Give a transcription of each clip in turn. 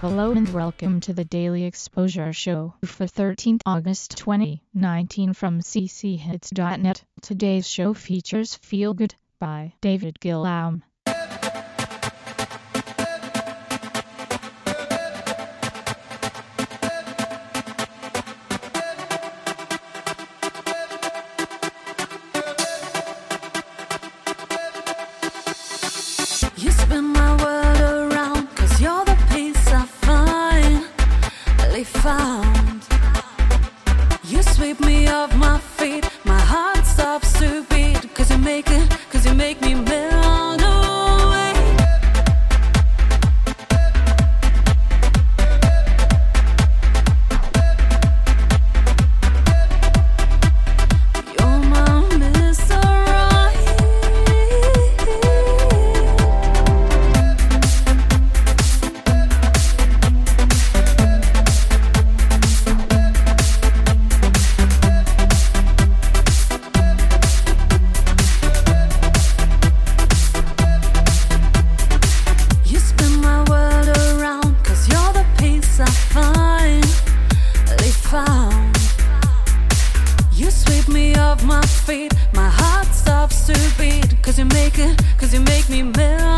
Hello and welcome to the Daily Exposure Show for 13th August 2019 from cchits.net. Today's show features Feel Good by David Gillam. my feet. My heart stops to beat. Cause you make it, cause you make me melt.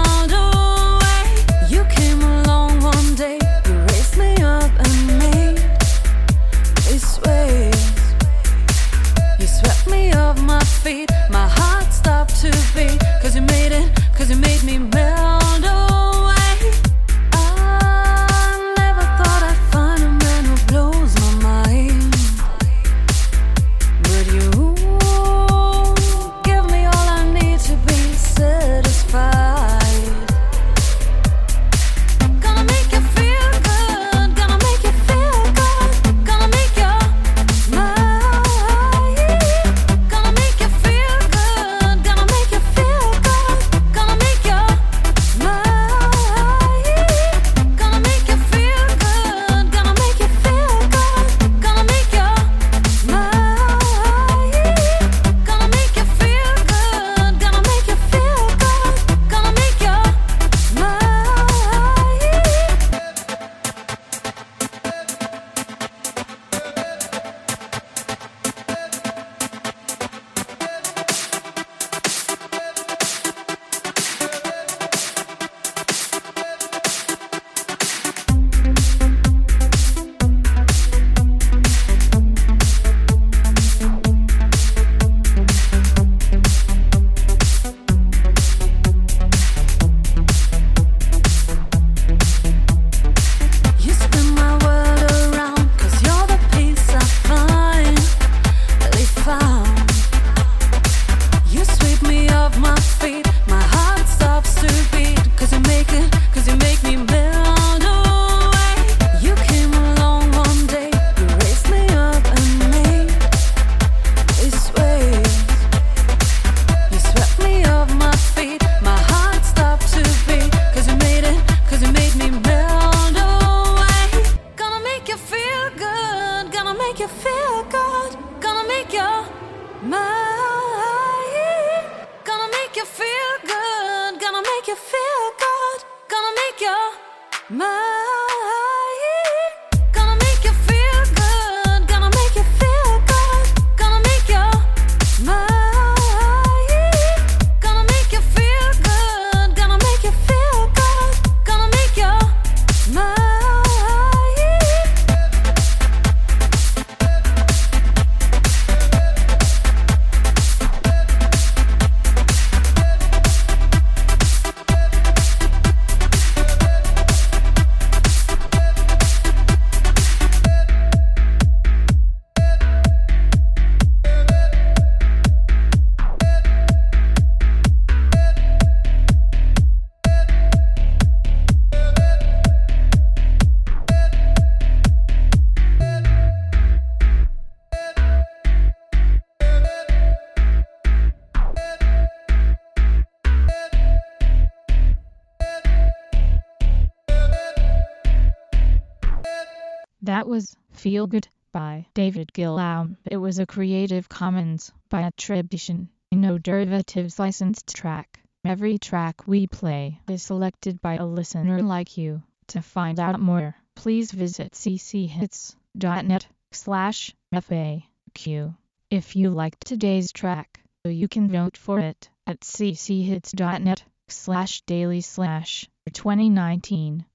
you feel good, gonna make you mine. That was Feel Good by David Gilmour. It was a Creative Commons by attribution, no derivatives licensed track. Every track we play is selected by a listener like you. To find out more, please visit cchits.net slash FAQ. If you liked today's track, you can vote for it at cchits.net slash daily slash 2019.